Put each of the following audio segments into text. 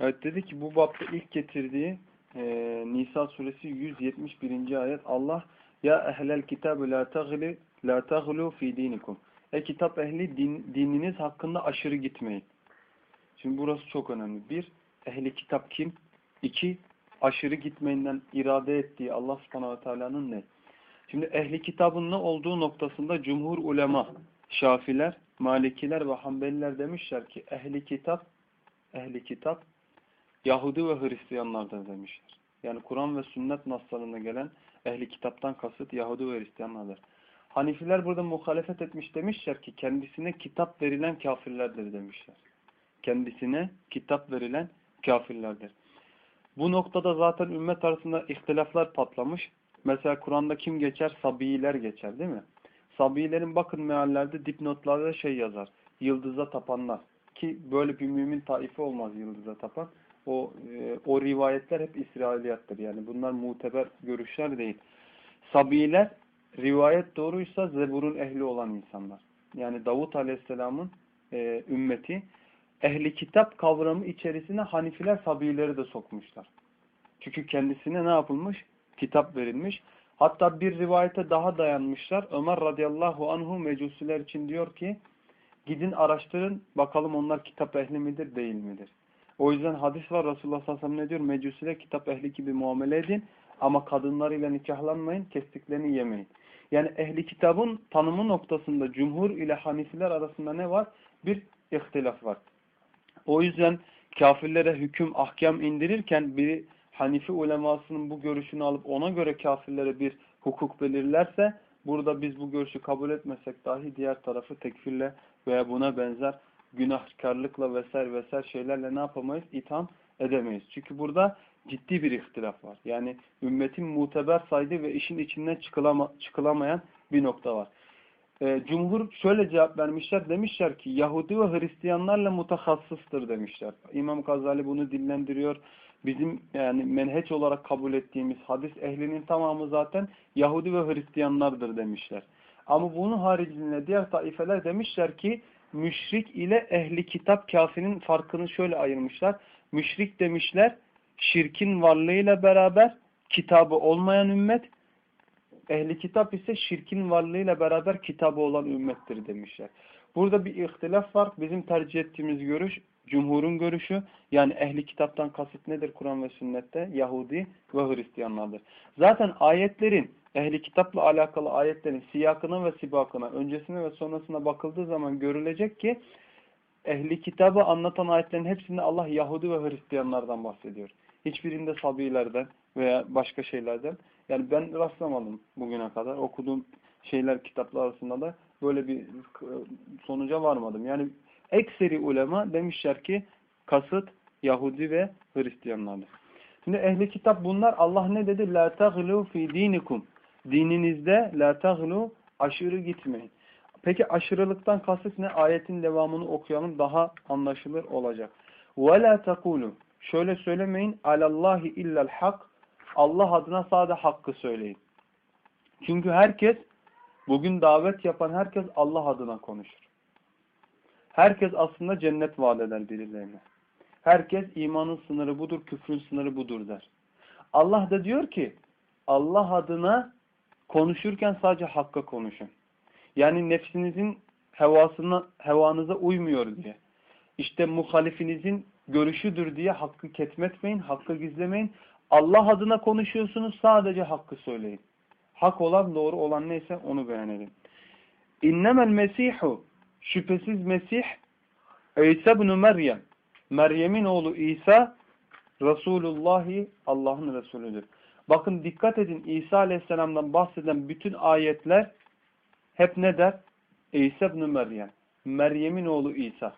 Evet dedi ki bu bapta ilk getirdiği e, Nisa suresi 171. ayet Allah ya ehlel kitabı la tagli la taglu fi dinikum. E kitap ehli din, dininiz hakkında aşırı gitmeyin. Şimdi burası çok önemli. Bir, ehli kitap kim? İki, aşırı gitmeyinden irade ettiği Allah subhanahu teala'nın ne? Şimdi ehli kitabın ne olduğu noktasında cumhur ulema, şafiler, malikiler ve hanbeliler demişler ki ehli kitap, ehli kitap Yahudi ve Hristiyanlardır demişler. Yani Kur'an ve sünnet naslarına gelen ehli kitaptan kasıt Yahudi ve Hristiyanlardır. Hanifiler burada muhalefet etmiş demişler ki kendisine kitap verilen kafirlerdir demişler. Kendisine kitap verilen kafirlerdir. Bu noktada zaten ümmet arasında ihtilaflar patlamış. Mesela Kur'an'da kim geçer? Sabiiler geçer değil mi? Sabiilerin bakın meallerde dipnotlarda şey yazar. Yıldıza tapanlar. Ki böyle bir mümin taife olmaz yıldıza tapan o e, o rivayetler hep İsrailiyattır. Yani bunlar muteber görüşler değil. Sabiler rivayet doğruysa Zebur'un ehli olan insanlar. Yani Davut Aleyhisselam'ın e, ümmeti ehli kitap kavramı içerisine Hanifiler Sabileri de sokmuşlar. Çünkü kendisine ne yapılmış? Kitap verilmiş. Hatta bir rivayete daha dayanmışlar. Ömer radıyallahu anhu mecusiler için diyor ki gidin araştırın bakalım onlar kitap ehli midir değil midir? O yüzden hadis var Resulullah sallallahu aleyhi ve sellem ne diyor? Mecusile kitap ehli gibi muamele edin ama kadınlarıyla nikahlanmayın, kestiklerini yemeyin. Yani ehli kitabın tanımı noktasında cumhur ile hanifiler arasında ne var? Bir ihtilaf var. O yüzden kafirlere hüküm, ahkam indirirken biri Hanifi ulemasının bu görüşünü alıp ona göre kafirlere bir hukuk belirlerse burada biz bu görüşü kabul etmesek dahi diğer tarafı tekfirle veya buna benzer günahkarlıkla vesaire vesaire şeylerle ne yapamayız? İtham edemeyiz. Çünkü burada ciddi bir ihtilaf var. Yani ümmetin muteber saydığı ve işin içinden çıkılama, çıkılamayan bir nokta var. Ee, Cumhur şöyle cevap vermişler. Demişler ki Yahudi ve Hristiyanlarla mutahassıstır demişler. İmam Gazali bunu dillendiriyor. Bizim yani menheç olarak kabul ettiğimiz hadis ehlinin tamamı zaten Yahudi ve Hristiyanlardır demişler. Ama bunun haricinde diğer taifeler demişler ki müşrik ile ehli kitap kafinin farkını şöyle ayırmışlar. Müşrik demişler şirkin varlığıyla beraber kitabı olmayan ümmet, ehli kitap ise şirkin varlığıyla beraber kitabı olan ümmettir demişler. Burada bir ihtilaf var. Bizim tercih ettiğimiz görüş, cumhurun görüşü. Yani ehli kitaptan kasıt nedir Kur'an ve sünnette? Yahudi ve Hristiyanlardır. Zaten ayetlerin ehli kitapla alakalı ayetlerin siyakına ve sibakına, öncesine ve sonrasına bakıldığı zaman görülecek ki ehli kitabı anlatan ayetlerin hepsinde Allah Yahudi ve Hristiyanlardan bahsediyor. Hiçbirinde Sabilerden veya başka şeylerden. Yani ben rastlamadım bugüne kadar. Okuduğum şeyler kitaplar arasında da böyle bir sonuca varmadım. Yani ekseri ulema demişler ki kasıt Yahudi ve Hristiyanlardır. Şimdi ehli kitap bunlar Allah ne dedi? La taglu fi dinikum. Dininizde la taglu aşırı gitmeyin. Peki aşırılıktan kasıt ne? Ayetin devamını okuyalım daha anlaşılır olacak. Ve la takulu. Şöyle söylemeyin. Alallahi illel hak. Allah adına sadece hakkı söyleyin. Çünkü herkes bugün davet yapan herkes Allah adına konuşur. Herkes aslında cennet vaat eder birilerine. Herkes imanın sınırı budur, küfrün sınırı budur der. Allah da diyor ki Allah adına konuşurken sadece hakka konuşun. Yani nefsinizin hevasına, hevanıza uymuyor diye. İşte muhalifinizin görüşüdür diye hakkı ketmetmeyin, hakkı gizlemeyin. Allah adına konuşuyorsunuz sadece hakkı söyleyin. Hak olan doğru olan neyse onu beyan edin. İnnemel mesihu şüphesiz Mesih İsa ibn Meryem Meryem'in oğlu İsa Resulullahi Allah'ın Resulüdür. Bakın dikkat edin İsa Aleyhisselam'dan bahseden bütün ayetler hep ne der? İsa ibn Meryem. Meryem'in oğlu İsa.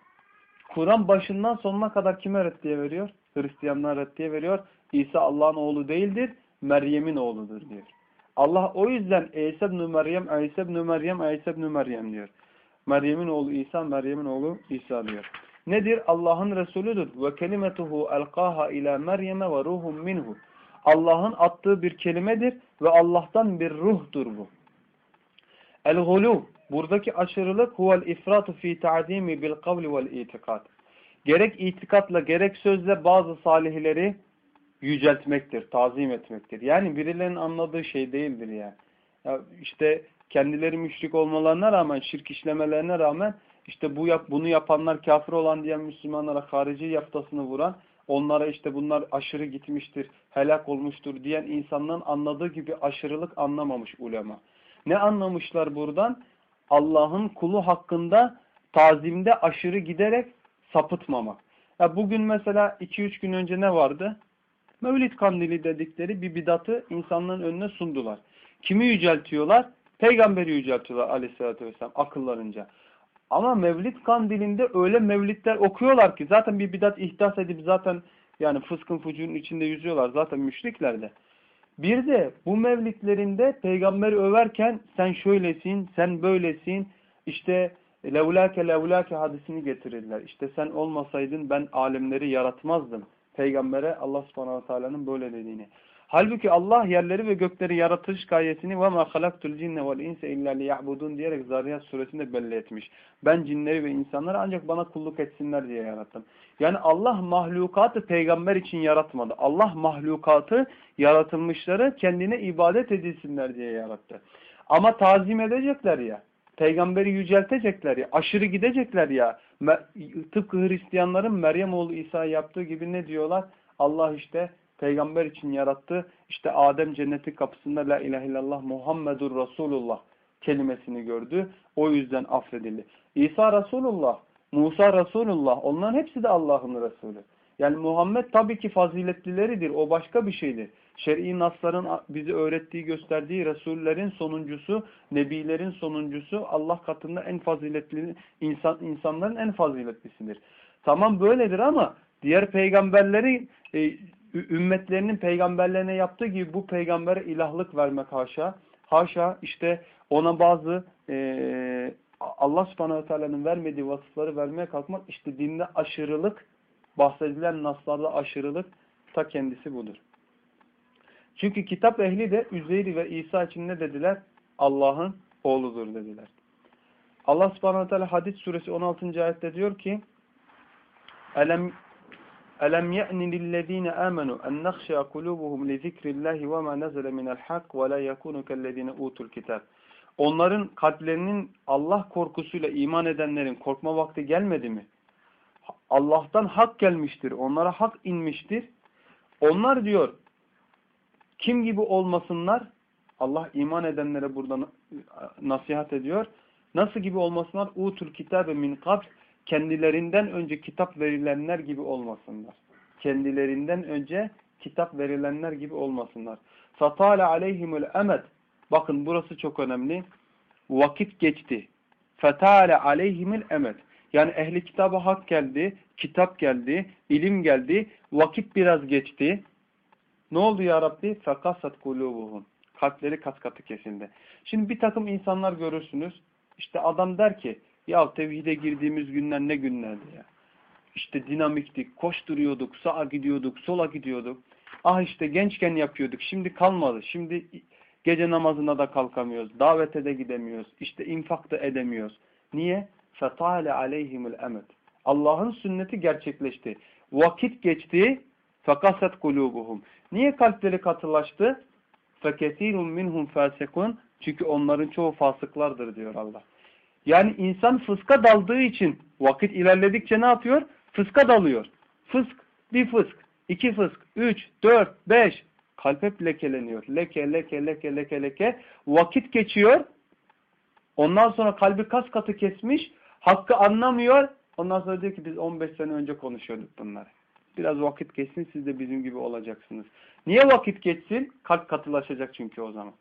Kur'an başından sonuna kadar kime reddiye veriyor? Hristiyanlar reddiye veriyor. İsa Allah'ın oğlu değildir, Meryem'in oğludur diyor. Allah o yüzden İsa ibn Meryem, İsa ibn Meryem, İsa ibn Meryem diyor. Meryem'in oğlu İsa, Meryem'in oğlu İsa diyor. Nedir? Allah'ın Resulüdür. Ve kelimetuhu elqaha ila Meryem'e ve ruhun minhu. Allah'ın attığı bir kelimedir ve Allah'tan bir ruhtur bu. El-gulu buradaki aşırılık huvel ifratu fi ta'zimi bil kavli vel itikad. Gerek itikatla gerek sözle bazı salihleri yüceltmektir, tazim etmektir. Yani birilerinin anladığı şey değildir yani. Ya işte kendileri müşrik olmalarına rağmen, şirk işlemelerine rağmen işte bu yap, bunu yapanlar kafir olan diyen Müslümanlara harici yaftasını vuran, onlara işte bunlar aşırı gitmiştir, helak olmuştur diyen insanların anladığı gibi aşırılık anlamamış ulema. Ne anlamışlar buradan? Allah'ın kulu hakkında tazimde aşırı giderek sapıtmamak. Ya bugün mesela 2-3 gün önce ne vardı? Mevlid kandili dedikleri bir bidatı insanların önüne sundular. Kimi yüceltiyorlar? Peygamberi yüceltiyorlar aleyhissalatü vesselam akıllarınca. Ama Mevlid kandilinde öyle mevlidler okuyorlar ki zaten bir bidat ihdas edip zaten yani fıskın fucunun içinde yüzüyorlar zaten müşrikler de. Bir de bu mevlidlerinde peygamberi överken sen şöylesin, sen böylesin, işte levlake levlake hadisini getirirler. İşte sen olmasaydın ben alemleri yaratmazdım. Peygambere Allah subhanahu teala'nın böyle dediğini. Halbuki Allah yerleri ve gökleri yaratış gayesini ve ma halaktul cinne vel insa illa liya'budun diyerek Zariyat suresinde belli etmiş. Ben cinleri ve insanları ancak bana kulluk etsinler diye yarattım. Yani Allah mahlukatı peygamber için yaratmadı. Allah mahlukatı yaratılmışları kendine ibadet edilsinler diye yarattı. Ama tazim edecekler ya. Peygamberi yüceltecekler ya. Aşırı gidecekler ya. Tıpkı Hristiyanların Meryem oğlu İsa yaptığı gibi ne diyorlar? Allah işte peygamber için yarattı. İşte Adem cenneti kapısında la ilahe illallah Muhammedur Resulullah kelimesini gördü. O yüzden affedildi. İsa Resulullah, Musa Resulullah onların hepsi de Allah'ın Resulü. Yani Muhammed tabii ki faziletlileridir. O başka bir şeydir. Şer'i nasların bizi öğrettiği, gösterdiği Resullerin sonuncusu, Nebilerin sonuncusu Allah katında en faziletli, insan, insanların en faziletlisidir. Tamam böyledir ama diğer peygamberleri e, ümmetlerinin peygamberlerine yaptığı gibi bu peygambere ilahlık vermek haşa. Haşa işte ona bazı e, Allah subhanahu teala'nın vermediği vasıfları vermeye kalkmak işte dinde aşırılık bahsedilen naslarda aşırılık ta kendisi budur. Çünkü kitap ehli de Üzeyri ve İsa için ne dediler? Allah'ın oğludur dediler. Allah subhanahu teala hadis suresi 16. ayette diyor ki Elem Lillezine amenu en nakhşa kulubuhum li zikrillahi ve ma nazale minel hak ve la yekunu kellezine utul kitab. Onların kalplerinin Allah korkusuyla iman edenlerin korkma vakti gelmedi mi? Allah'tan hak gelmiştir. Onlara hak inmiştir. Onlar diyor kim gibi olmasınlar? Allah iman edenlere burada nasihat ediyor. Nasıl gibi olmasınlar? Utul kitabe min kabl kendilerinden önce kitap verilenler gibi olmasınlar. Kendilerinden önce kitap verilenler gibi olmasınlar. Fatale aleyhimul emed. Bakın burası çok önemli. Vakit geçti. Fatale aleyhimul emed. Yani ehli kitaba hak geldi, kitap geldi, ilim geldi, vakit biraz geçti. Ne oldu ya Rabbi? Fekasat kulubuhum. Kalpleri kat katı kesildi. Şimdi bir takım insanlar görürsünüz. İşte adam der ki ya tevhide girdiğimiz günler ne günlerdi ya. İşte dinamiktik, koşturuyorduk, sağa gidiyorduk, sola gidiyorduk. Ah işte gençken yapıyorduk, şimdi kalmadı. Şimdi gece namazına da kalkamıyoruz, davete de gidemiyoruz, işte infak da edemiyoruz. Niye? فَطَالَ عَلَيْهِمُ الْاَمَدِ Allah'ın sünneti gerçekleşti. Vakit geçti, فَقَسَتْ قُلُوبُهُمْ Niye kalpleri katılaştı? فَكَثِيرٌ مِنْهُمْ فَاسِقُونَ Çünkü onların çoğu fasıklardır diyor Allah. Yani insan fıska daldığı için vakit ilerledikçe ne yapıyor? Fıska dalıyor. Fısk, bir fısk, iki fısk, üç, dört, beş. Kalp hep lekeleniyor. Leke, leke, leke, leke, leke. Vakit geçiyor. Ondan sonra kalbi kas katı kesmiş. Hakkı anlamıyor. Ondan sonra diyor ki biz 15 sene önce konuşuyorduk bunları. Biraz vakit geçsin siz de bizim gibi olacaksınız. Niye vakit geçsin? Kalp katılaşacak çünkü o zaman.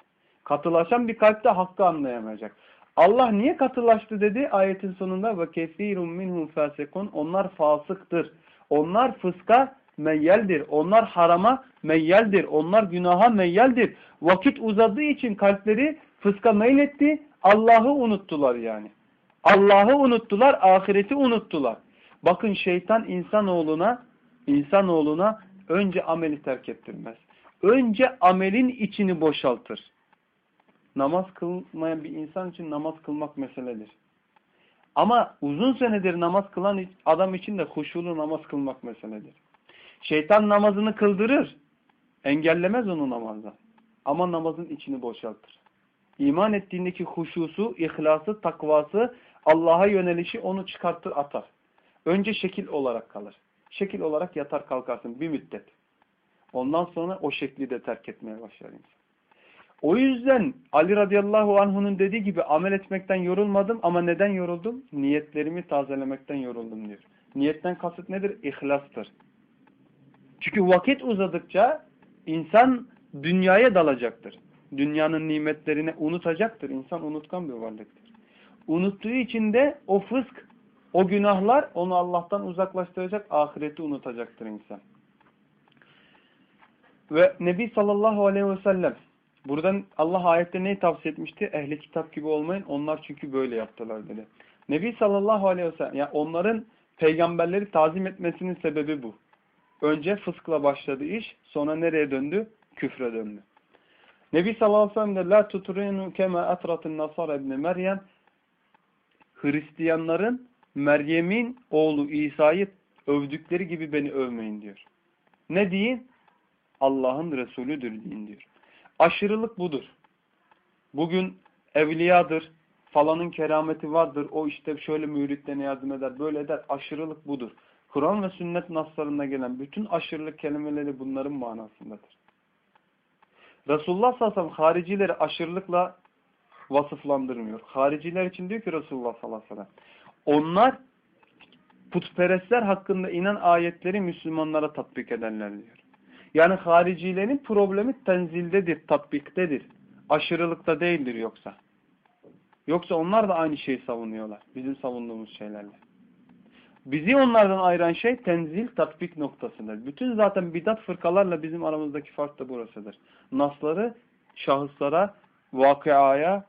Katılaşan bir kalpte hakkı anlayamayacak. Allah niye katılaştı dedi ayetin sonunda ve kesirun minhum fasikun onlar fasıktır. Onlar fıska meyyeldir. Onlar harama meyyeldir. Onlar günaha meyyeldir. Vakit uzadığı için kalpleri fıska meyletti. Allah'ı unuttular yani. Allah'ı unuttular, ahireti unuttular. Bakın şeytan insanoğluna insanoğluna önce ameli terk ettirmez. Önce amelin içini boşaltır. Namaz kılmayan bir insan için namaz kılmak meseledir. Ama uzun senedir namaz kılan adam için de huşulu namaz kılmak meseledir. Şeytan namazını kıldırır. Engellemez onu namazdan. Ama namazın içini boşaltır. İman ettiğindeki huşusu, ihlası, takvası, Allah'a yönelişi onu çıkartır atar. Önce şekil olarak kalır. Şekil olarak yatar kalkarsın bir müddet. Ondan sonra o şekli de terk etmeye başlar insan. O yüzden Ali radıyallahu anh'unun dediği gibi amel etmekten yorulmadım ama neden yoruldum? Niyetlerimi tazelemekten yoruldum diyor. Niyetten kasıt nedir? İhlastır. Çünkü vakit uzadıkça insan dünyaya dalacaktır. Dünyanın nimetlerini unutacaktır. İnsan unutkan bir varlıktır. Unuttuğu için de o fısk, o günahlar onu Allah'tan uzaklaştıracak, ahireti unutacaktır insan. Ve Nebi sallallahu aleyhi ve sellem buradan Allah ayette neyi tavsiye etmişti? Ehli kitap gibi olmayın. Onlar çünkü böyle yaptılar dedi. Nebi sallallahu aleyhi ve sellem yani onların peygamberleri tazim etmesinin sebebi bu. Önce fıskla başladı iş, sonra nereye döndü? Küfre döndü. Nebi sallallahu aleyhi ve sellem de la tuturinu kema atratun nasara ibn Meryem Hristiyanların Meryem'in oğlu İsa'yı övdükleri gibi beni övmeyin diyor. Ne deyin? Allah'ın Resulüdür deyin diyor. Aşırılık budur. Bugün evliyadır, falanın kerameti vardır, o işte şöyle müritlerine yardım eder, böyle eder. Aşırılık budur. Kur'an ve sünnet naslarında gelen bütün aşırılık kelimeleri bunların manasındadır. Resulullah sallallahu aleyhi ve sellem haricileri aşırılıkla vasıflandırmıyor. Hariciler için diyor ki Resulullah sallallahu aleyhi ve sellem. Onlar putperestler hakkında inen ayetleri Müslümanlara tatbik ederler diyor. Yani haricilerin problemi tenzildedir, tatbiktedir. Aşırılıkta değildir yoksa. Yoksa onlar da aynı şeyi savunuyorlar. Bizim savunduğumuz şeylerle. Bizi onlardan ayıran şey tenzil, tatbik noktasıdır. Bütün zaten bidat fırkalarla bizim aramızdaki fark da burasıdır. Nasları şahıslara, vakıaya,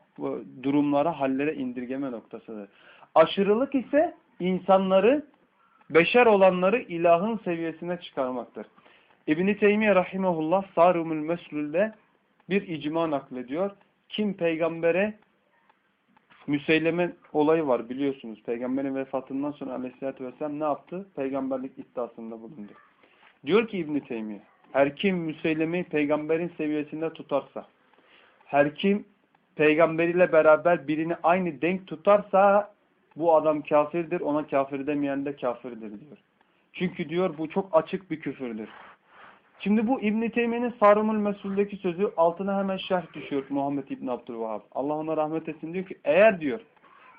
durumlara, hallere indirgeme noktasıdır. Aşırılık ise insanları, beşer olanları ilahın seviyesine çıkarmaktır. İbn-i Teymiye Rahimahullah Sarumul Meslül'de bir icma naklediyor. Kim peygambere Müseyleme olayı var biliyorsunuz. Peygamberin vefatından sonra aleyhissalatü vesselam ne yaptı? Peygamberlik iddiasında bulundu. Diyor ki İbn-i Teymiye, her kim Müseyleme'yi peygamberin seviyesinde tutarsa, her kim peygamberiyle beraber birini aynı denk tutarsa bu adam kafirdir, ona kafir demeyen de kafirdir diyor. Çünkü diyor bu çok açık bir küfürdür. Şimdi bu İbn-i Teymiye'nin Sarımül Mesul'deki sözü altına hemen şerh düşüyor Muhammed İbn Abdülvahhab. Allah ona rahmet etsin diyor ki eğer diyor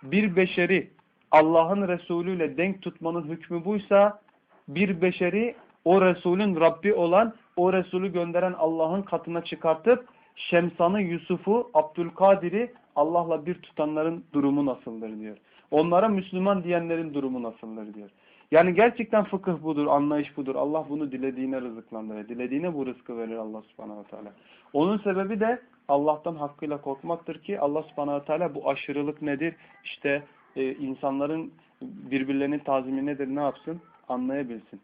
bir beşeri Allah'ın Resulüyle denk tutmanın hükmü buysa bir beşeri o Resulün Rabbi olan o Resulü gönderen Allah'ın katına çıkartıp Şemsan'ı, Yusuf'u, Abdülkadir'i Allah'la bir tutanların durumu nasıldır diyor. Onlara Müslüman diyenlerin durumu nasıldır diyor. Yani gerçekten fıkıh budur, anlayış budur. Allah bunu dilediğine rızıklandırır. Dilediğine bu rızkı verir Allah subhanahu teala. Onun sebebi de Allah'tan hakkıyla korkmaktır ki Allah subhanahu teala bu aşırılık nedir? İşte e, insanların birbirlerinin tazimi nedir ne yapsın? Anlayabilsin.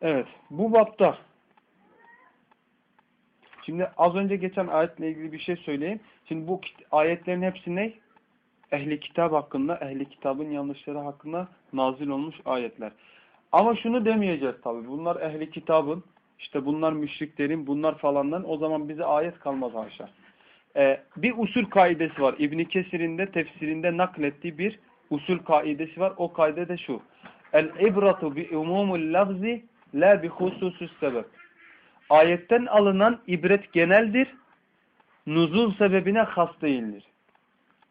Evet. Bu bapta Şimdi az önce geçen ayetle ilgili bir şey söyleyeyim. Şimdi bu ayetlerin hepsi ne? Ehli kitap hakkında, ehli kitabın yanlışları hakkında nazil olmuş ayetler. Ama şunu demeyeceğiz tabi. Bunlar ehli kitabın, işte bunlar müşriklerin, bunlar falandan o zaman bize ayet kalmaz haşa. Ee, bir usul kaidesi var. İbn Kesir'in de tefsirinde naklettiği bir usul kaidesi var. O kaide de şu. El-ibratu bi umumul lafzi la bi hususus sebep. Ayetten alınan ibret geneldir. Nuzul sebebine has değildir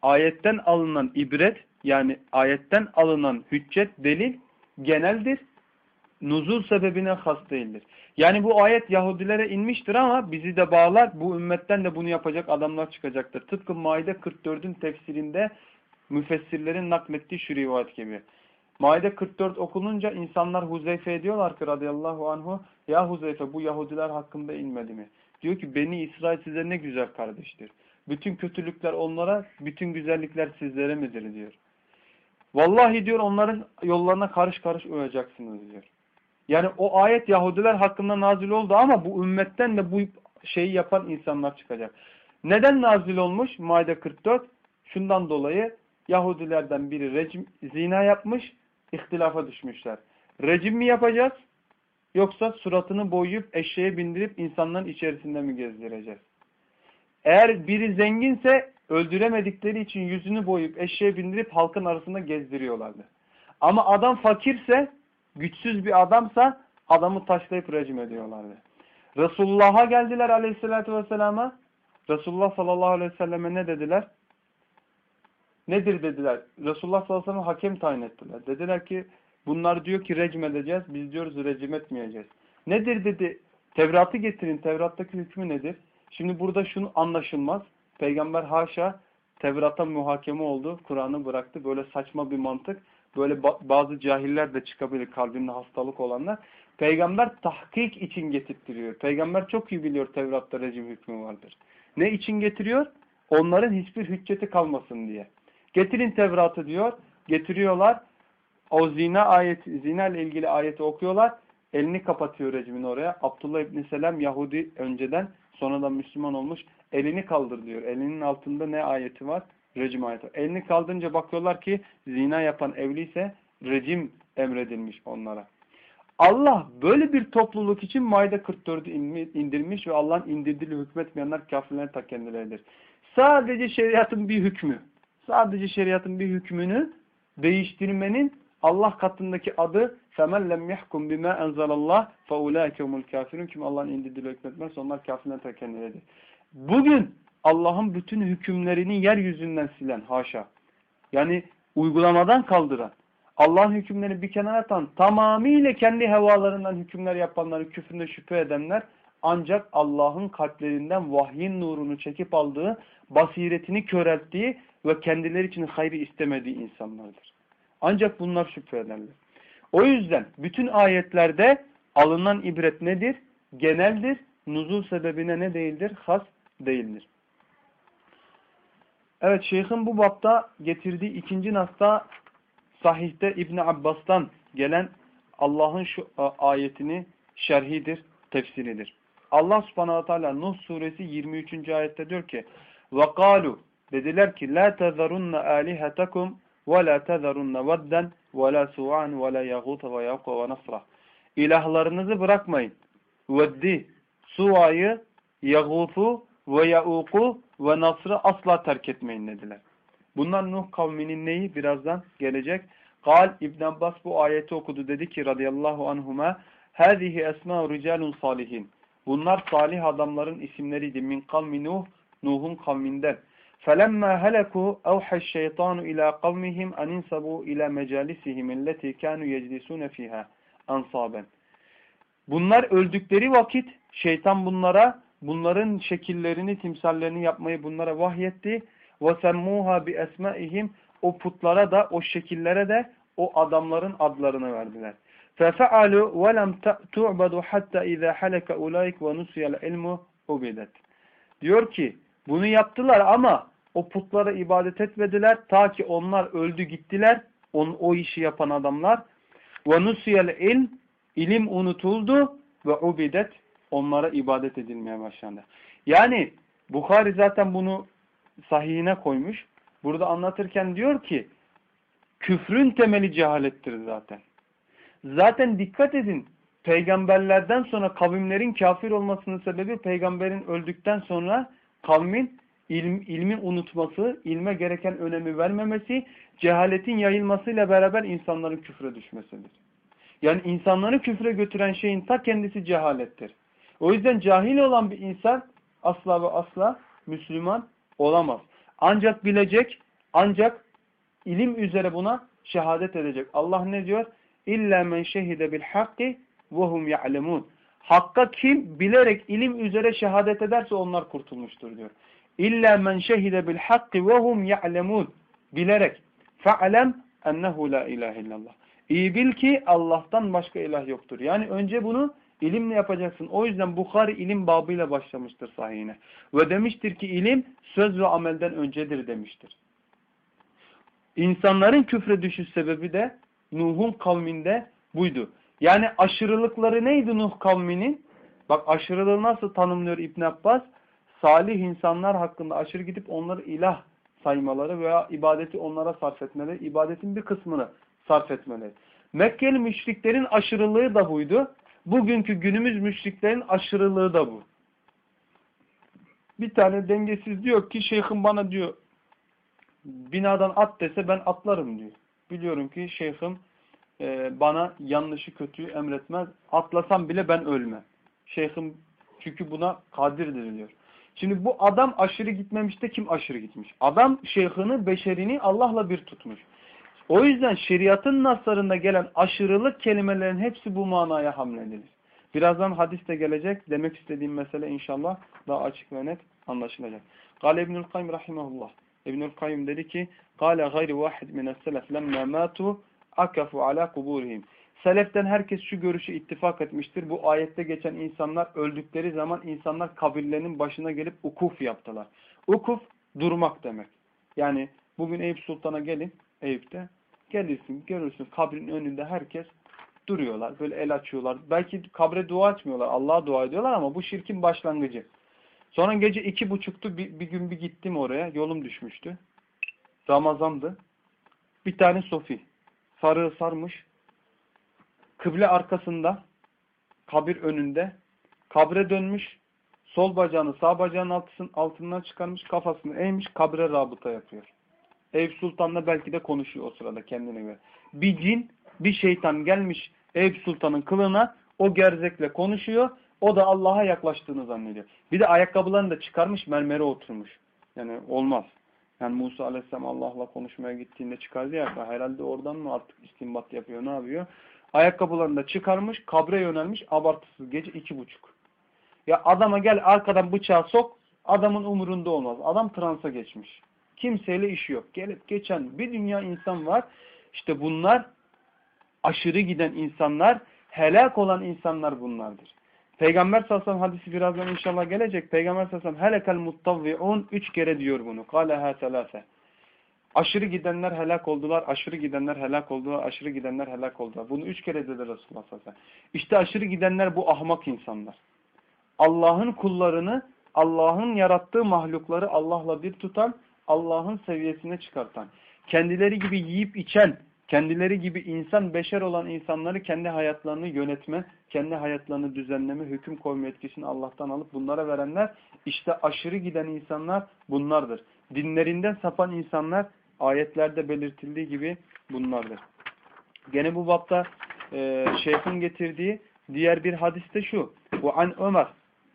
ayetten alınan ibret yani ayetten alınan hüccet, delil geneldir. Nuzul sebebine has değildir. Yani bu ayet Yahudilere inmiştir ama bizi de bağlar. Bu ümmetten de bunu yapacak adamlar çıkacaktır. Tıpkı Maide 44'ün tefsirinde müfessirlerin naklettiği şu rivayet gibi. Maide 44 okununca insanlar Huzeyfe'ye diyorlar ki radıyallahu anhu ya Huzeyfe bu Yahudiler hakkında inmedi mi? Diyor ki Beni İsrail size ne güzel kardeştir. Bütün kötülükler onlara, bütün güzellikler sizlere midir diyor. Vallahi diyor onların yollarına karış karış uyacaksınız diyor. Yani o ayet Yahudiler hakkında nazil oldu ama bu ümmetten de bu şeyi yapan insanlar çıkacak. Neden nazil olmuş? Maide 44. Şundan dolayı Yahudilerden biri rejim, zina yapmış, ihtilafa düşmüşler. Rejim mi yapacağız? Yoksa suratını boyayıp eşeğe bindirip insanların içerisinde mi gezdireceğiz? Eğer biri zenginse öldüremedikleri için yüzünü boyayıp eşeğe bindirip halkın arasında gezdiriyorlardı. Ama adam fakirse, güçsüz bir adamsa adamı taşlayıp rejim ediyorlardı. Resulullah'a geldiler aleyhissalatü vesselama. Resulullah sallallahu aleyhi ve selleme ne dediler? Nedir dediler. Resulullah sallallahu aleyhi ve sellem hakem tayin ettiler. Dediler ki bunlar diyor ki rejim edeceğiz. Biz diyoruz rejim etmeyeceğiz. Nedir dedi. Tevrat'ı getirin. Tevrat'taki hükmü nedir? Şimdi burada şunu anlaşılmaz. Peygamber haşa Tevrat'a muhakeme oldu. Kur'an'ı bıraktı. Böyle saçma bir mantık. Böyle bazı cahiller de çıkabilir kalbinde hastalık olanlar. Peygamber tahkik için getirtiyor. Peygamber çok iyi biliyor Tevrat'ta rejim hükmü vardır. Ne için getiriyor? Onların hiçbir hücceti kalmasın diye. Getirin Tevrat'ı diyor. Getiriyorlar. O zina ayeti, zina ile ilgili ayeti okuyorlar. Elini kapatıyor rejimin oraya. Abdullah İbni Selam Yahudi önceden sonradan Müslüman olmuş. Elini kaldır diyor. Elinin altında ne ayeti var? Rejim ayeti. Elini kaldırınca bakıyorlar ki zina yapan evliyse rejim emredilmiş onlara. Allah böyle bir topluluk için Maide 44'ü indirmiş ve Allah'ın indirdiği hükmetmeyenler kafirlerin ta kendileridir. Sadece şeriatın bir hükmü, sadece şeriatın bir hükmünü değiştirmenin Allah katındaki adı فَمَنْ لَمْ يَحْكُمْ بِمَا اَنْزَلَ اللّٰهِ فَاُولَٰئِكَ هُمُ الْكَافِرُونَ Kim Allah'ın indirdiği hükmetmez onlar kafirlerin ta kendileridir. Bugün Allah'ın bütün hükümlerini yeryüzünden silen haşa. Yani uygulamadan kaldıran. Allah'ın hükümlerini bir kenara atan, tamamıyla kendi hevalarından hükümler yapanları, küfründe şüphe edenler ancak Allah'ın kalplerinden vahyin nurunu çekip aldığı, basiretini körelttiği ve kendileri için hayrı istemediği insanlardır. Ancak bunlar şüphe ederler. O yüzden bütün ayetlerde alınan ibret nedir? Geneldir. Nuzul sebebine ne değildir? Has değildir. Evet şeyhin bu bapta getirdiği ikinci nasta sahihte İbn Abbas'tan gelen Allah'ın şu ayetini şerhidir, tefsiridir. Allah subhanahu teala Nuh suresi 23. ayette diyor ki وَقَالُوا Dediler ki la tezarunna alihatakum la su'an ve la yagut ve yavqa ve nasra. İlahlarınızı bırakmayın. Veddi, Sua'yı, Yagut'u ve Ya'uq'u ve Nasr'ı asla terk etmeyin dediler. Bunlar Nuh kavminin neyi? Birazdan gelecek. Gal İbn Abbas bu ayeti okudu. Dedi ki radıyallahu anhuma Hâzihi esmâ ricalun salihin. Bunlar salih adamların isimleriydi. Min kavmi Nuh, Nuh'un kavminden. فَلَمَّا هَلَكُوا اَوْحَ الشَّيْطَانُ اِلَى قَوْمِهِمْ اَنِنْسَبُوا اِلَى مَجَالِسِهِمْ الَّتِي كَانُوا يَجْلِسُونَ ف۪يهَا ansaben. Bunlar öldükleri vakit şeytan bunlara bunların şekillerini, timsallerini yapmayı bunlara vahyetti. وَسَمُّوهَا بِأَسْمَئِهِمْ O putlara da, o şekillere de o adamların adlarını verdiler. فَفَعَلُوا وَلَمْ تُعْبَدُوا حَتَّى اِذَا حَلَكَ اُولَٰئِكَ وَنُسِيَ الْعِلْمُ اُبِدَتْ Diyor ki, bunu yaptılar ama o putlara ibadet etmediler. Ta ki onlar öldü gittiler. On, o işi yapan adamlar. وَنُسِيَ ilm ilim unutuldu ve ubidet onlara ibadet edilmeye başlandı. Yani Bukhari zaten bunu sahihine koymuş. Burada anlatırken diyor ki küfrün temeli cehalettir zaten. Zaten dikkat edin peygamberlerden sonra kavimlerin kafir olmasının sebebi peygamberin öldükten sonra kavmin ilm, ilmi unutması, ilme gereken önemi vermemesi, cehaletin yayılmasıyla beraber insanların küfre düşmesidir. Yani insanları küfre götüren şeyin ta kendisi cehalettir. O yüzden cahil olan bir insan asla ve asla Müslüman olamaz. Ancak bilecek, ancak ilim üzere buna şehadet edecek. Allah ne diyor? İlla men şehide bil hakki ve hum ya'lemun. Hakka kim bilerek ilim üzere şehadet ederse onlar kurtulmuştur diyor. İlla men şehide bil hakki ve hum ya'lemun. Bilerek. Fa'lem ennehu la ilahe illallah. İyi bil ki Allah'tan başka ilah yoktur. Yani önce bunu ilimle yapacaksın. O yüzden Bukhari ilim babıyla başlamıştır sahihine. Ve demiştir ki ilim söz ve amelden öncedir demiştir. İnsanların küfre düşüş sebebi de Nuh'un kavminde buydu. Yani aşırılıkları neydi Nuh kavminin? Bak aşırılığı nasıl tanımlıyor İbn Abbas? Salih insanlar hakkında aşırı gidip onları ilah saymaları veya ibadeti onlara sarf etmeleri, ibadetin bir kısmını sarf etmeleri. Mekkeli müşriklerin aşırılığı da buydu. Bugünkü günümüz müşriklerin aşırılığı da bu. Bir tane dengesiz diyor ki şeyhim bana diyor binadan at dese ben atlarım diyor. Biliyorum ki şeyhim e, bana yanlışı kötüyü emretmez. Atlasam bile ben ölmem. Şeyhim çünkü buna kadirdir diyor. Şimdi bu adam aşırı gitmemiş de kim aşırı gitmiş? Adam şeyhini, beşerini Allah'la bir tutmuş. O yüzden şeriatın naslarında gelen aşırılık kelimelerin hepsi bu manaya hamledilir. Birazdan hadis de gelecek. Demek istediğim mesele inşallah daha açık ve net anlaşılacak. Gale İbnül Kayyum rahimahullah. İbnül Kayyum dedi ki: "Gale gayri vahid min selef lemma matu akafu ala kuburihim." Seleften herkes şu görüşü ittifak etmiştir. Bu ayette geçen insanlar öldükleri zaman insanlar kabirlerinin başına gelip ukuf yaptılar. Ukuf durmak demek. Yani bugün Eyüp Sultan'a gelin Eyüp'te gelirsin görürsün kabrin önünde herkes duruyorlar. Böyle el açıyorlar. Belki kabre dua açmıyorlar. Allah'a dua ediyorlar ama bu şirkin başlangıcı. Sonra gece iki buçuktu. Bir, bir gün bir gittim oraya. Yolum düşmüştü. Ramazandı. Bir tane sofi. Sarığı sarmış. Kıble arkasında. Kabir önünde. Kabre dönmüş. Sol bacağını sağ bacağının altından çıkarmış. Kafasını eğmiş. Kabre rabıta yapıyor. Eyüp Sultan'la belki de konuşuyor o sırada kendine göre. Bir cin, bir şeytan gelmiş Eyüp Sultan'ın kılına o gerzekle konuşuyor. O da Allah'a yaklaştığını zannediyor. Bir de ayakkabılarını da çıkarmış mermere oturmuş. Yani olmaz. Yani Musa Aleyhisselam Allah'la konuşmaya gittiğinde çıkardı ya herhalde oradan mı artık istimbat yapıyor ne yapıyor? Ayakkabılarını da çıkarmış kabre yönelmiş abartısız gece iki buçuk. Ya adama gel arkadan bıçağı sok adamın umurunda olmaz. Adam transa geçmiş. Kimseyle işi yok. Gelip geçen bir dünya insan var. İşte bunlar aşırı giden insanlar, helak olan insanlar bunlardır. Peygamber sallallahu aleyhi hadisi birazdan inşallah gelecek. Peygamber sallallahu aleyhi ve sellem helekel muttavvi'un üç kere diyor bunu. Kâleha selâse. Aşırı gidenler helak oldular, aşırı gidenler helak oldular, aşırı gidenler helak oldular. Bunu üç kere dedi Resulullah sallallahu aleyhi ve sellem. İşte aşırı gidenler bu ahmak insanlar. Allah'ın kullarını, Allah'ın yarattığı mahlukları Allah'la bir tutan, Allah'ın seviyesine çıkartan, kendileri gibi yiyip içen, kendileri gibi insan, beşer olan insanları kendi hayatlarını yönetme, kendi hayatlarını düzenleme, hüküm koyma etkisini Allah'tan alıp bunlara verenler, işte aşırı giden insanlar bunlardır. Dinlerinden sapan insanlar ayetlerde belirtildiği gibi bunlardır. Gene bu bapta e, şeyhin getirdiği diğer bir hadis de şu. Bu an Ömer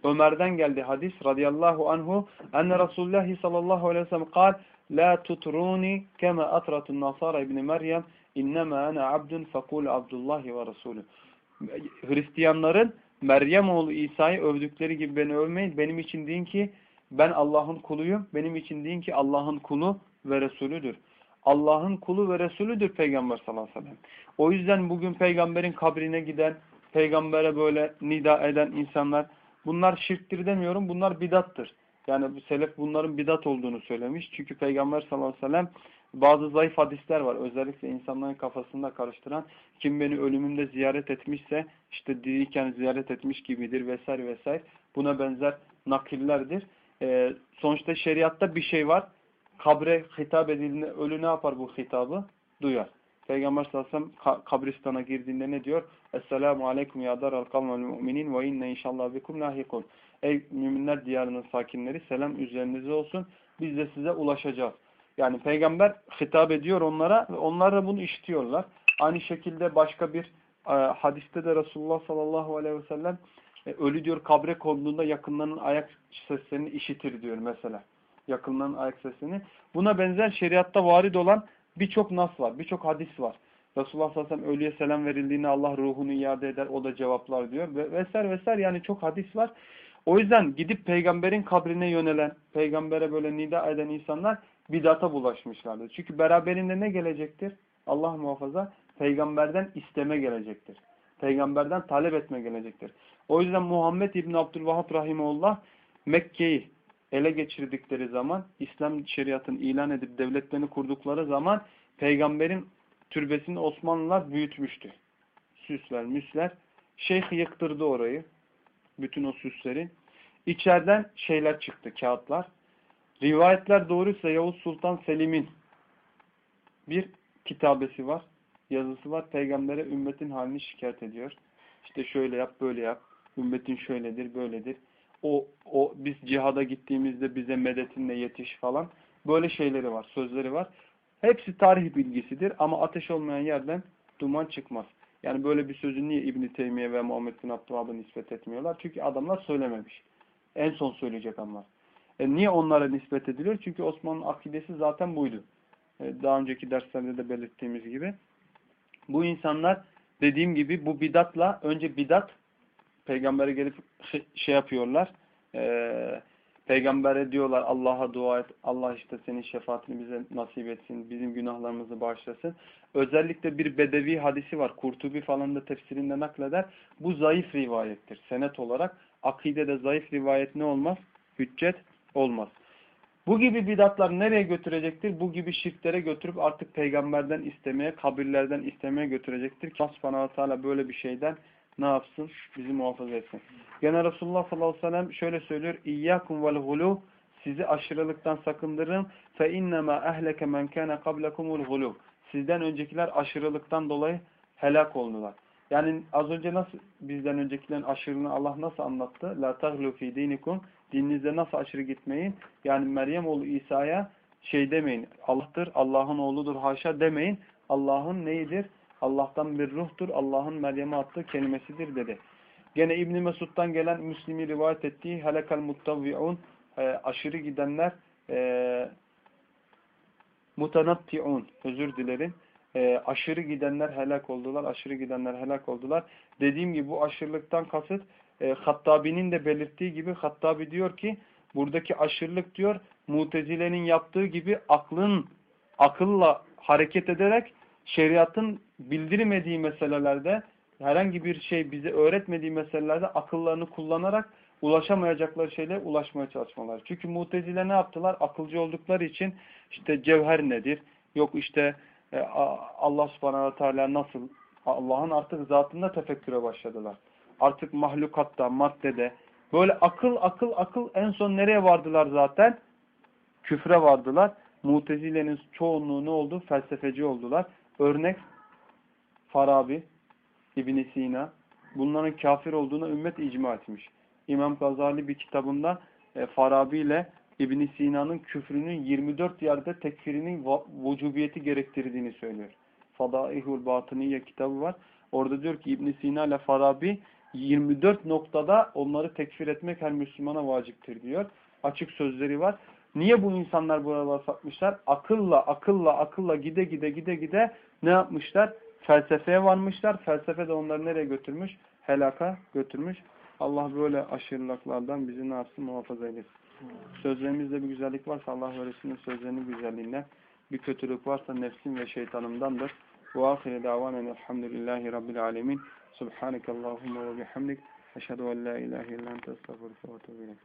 Ömer'den geldi hadis radıyallahu anhu enne Resulullah sallallahu aleyhi ve sellem kal la tutruni kema atratun nasara ibn Meryem innema ana abdun fekul abdullahi ve resulü Hristiyanların Meryem oğlu İsa'yı övdükleri gibi beni övmeyin. Benim için deyin ki ben Allah'ın kuluyum. Benim için deyin ki Allah'ın kulu ve Resulüdür. Allah'ın kulu ve Resulüdür Peygamber sallallahu aleyhi ve sellem. O yüzden bugün peygamberin kabrine giden, peygambere böyle nida eden insanlar Bunlar şirktir demiyorum. Bunlar bidattır. Yani selef bunların bidat olduğunu söylemiş. Çünkü Peygamber sallallahu aleyhi ve sellem bazı zayıf hadisler var. Özellikle insanların kafasında karıştıran kim beni ölümümde ziyaret etmişse işte diriyken ziyaret etmiş gibidir vesaire vesaire. Buna benzer nakillerdir. Ee, sonuçta şeriatta bir şey var. Kabre hitap edildiğinde ölü ne yapar bu hitabı? Duyar. Peygamber sallallahu aleyhi ve sellem kabristana girdiğinde ne diyor? Esselamu aleyküm ya daral kavmel mu'minin ve inne inşallah bikum lahikun. Ey müminler diyarının sakinleri selam üzerinize olsun. Biz de size ulaşacağız. Yani peygamber hitap ediyor onlara ve onlar da bunu işitiyorlar. Aynı şekilde başka bir e, hadiste de Resulullah sallallahu aleyhi ve sellem e, ölü diyor kabre konduğunda yakınlarının ayak seslerini işitir diyor mesela. Yakınlarının ayak sesini. Buna benzer şeriatta varid olan birçok nas var, birçok hadis var. Resulullah sallallahu aleyhi ve sellem ölüye selam verildiğinde Allah ruhunu iade eder, o da cevaplar diyor. Ve vesaire vesaire yani çok hadis var. O yüzden gidip peygamberin kabrine yönelen, peygambere böyle nida eden insanlar bidata bulaşmışlardır. Çünkü beraberinde ne gelecektir? Allah muhafaza peygamberden isteme gelecektir. Peygamberden talep etme gelecektir. O yüzden Muhammed İbni Abdülvahhab Rahimullah Mekke'yi ele geçirdikleri zaman, İslam şeriatını ilan edip devletlerini kurdukları zaman peygamberin türbesini Osmanlılar büyütmüştü. Süsler, müsler. Şeyh yıktırdı orayı. Bütün o süsleri. İçeriden şeyler çıktı, kağıtlar. Rivayetler doğruysa Yavuz Sultan Selim'in bir kitabesi var, yazısı var. Peygambere ümmetin halini şikayet ediyor. İşte şöyle yap, böyle yap. Ümmetin şöyledir, böyledir. O, o biz cihada gittiğimizde bize medetinle yetiş falan. Böyle şeyleri var, sözleri var. Hepsi tarih bilgisidir ama ateş olmayan yerden duman çıkmaz. Yani böyle bir sözü niye İbn Teymiye ve Muhammed bin Abdülhab'a nispet etmiyorlar? Çünkü adamlar söylememiş. En son söyleyecek ama. E niye onlara nispet ediliyor? Çünkü Osmanlı akidesi zaten buydu. E daha önceki derslerde de belirttiğimiz gibi. Bu insanlar dediğim gibi bu bidatla önce bidat peygambere gelip şey yapıyorlar. E, peygambere diyorlar Allah'a dua et. Allah işte senin şefaatini bize nasip etsin. Bizim günahlarımızı bağışlasın. Özellikle bir bedevi hadisi var. Kurtubi falan da tefsirinde nakleder. Bu zayıf rivayettir. Senet olarak akidede zayıf rivayet ne olmaz? Hüccet olmaz. Bu gibi bidatlar nereye götürecektir? Bu gibi şirklere götürüp artık peygamberden istemeye, kabirlerden istemeye götürecektir. Ki Allah böyle bir şeyden ne yapsın? Bizi muhafaza etsin. Gene Resulullah sallallahu aleyhi ve sellem şöyle söylüyor. İyyâkum vel gulû Sizi aşırılıktan sakındırın. Fe innema ehleke men kâne kablekumul gulû Sizden öncekiler aşırılıktan dolayı helak oldular. Yani az önce nasıl bizden öncekilerin aşırılığını Allah nasıl anlattı? La taglu fi dinikum. Dininizde nasıl aşırı gitmeyin? Yani Meryem oğlu İsa'ya şey demeyin. Allah'tır, Allah'ın oğludur haşa demeyin. Allah'ın neyidir? Allah'tan bir ruhtur. Allah'ın Meryem'e attığı kelimesidir dedi. Gene İbn Mesud'dan gelen Müslim'i rivayet ettiği helekal muttavvi'un e, aşırı gidenler e, mutanatti'un özür dilerim e, aşırı gidenler helak oldular, aşırı gidenler helak oldular. Dediğim gibi bu aşırılıktan kasıt e, Hattabi'nin de belirttiği gibi Hattabi diyor ki buradaki aşırılık diyor Mutezile'nin yaptığı gibi aklın akılla hareket ederek şeriatın bildirmediği meselelerde herhangi bir şey bize öğretmediği meselelerde akıllarını kullanarak ulaşamayacakları şeyle ulaşmaya çalışmalar. Çünkü Mutezile ne yaptılar? Akılcı oldukları için işte cevher nedir? Yok işte e, Allah subhanahu teala nasıl? Allah'ın artık zatında tefekküre başladılar. Artık mahlukatta, maddede. Böyle akıl, akıl, akıl en son nereye vardılar zaten? Küfre vardılar. Mutezile'nin çoğunluğu ne oldu? Felsefeci oldular. Örnek Farabi, ibn Sina. Bunların kafir olduğuna ümmet icma etmiş. İmam Gazali bir kitabında e, Farabi ile ibn Sina'nın küfrünün 24 yerde tekfirinin vücubiyeti gerektirdiğini söylüyor. Fadaihul Batıniye kitabı var. Orada diyor ki ibn Sina ile Farabi 24 noktada onları tekfir etmek her Müslümana vaciptir diyor. Açık sözleri var. Niye bu insanlar buralara sapmışlar? Akılla, akılla, akılla gide gide gide gide ne yapmışlar? Felsefeye varmışlar. Felsefe de onları nereye götürmüş? Helaka götürmüş. Allah böyle aşırılıklardan bizi ne muhafaza eylesin. Sözlerimizde bir güzellik varsa Allah Resulünün sözlerinin güzelliğinden, bir kötülük varsa nefsim ve şeytanımdandır. Ve ahire davanen elhamdülillahi rabbil alemin. Subhaneke Allahümme ve bihamdik. Eşhedü en la ilahe illan testağfurke ve